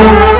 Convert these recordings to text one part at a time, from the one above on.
Thank you.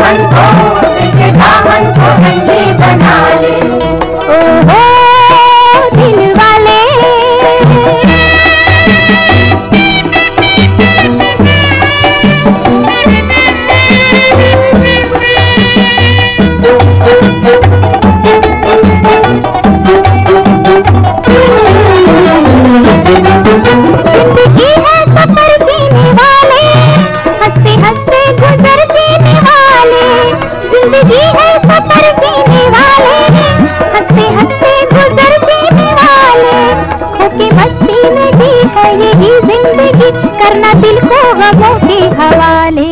धामन को बिन धामन को रंगी बना ले ओहो है यही ज़िंदगी करना दिल को गमों के हवाले।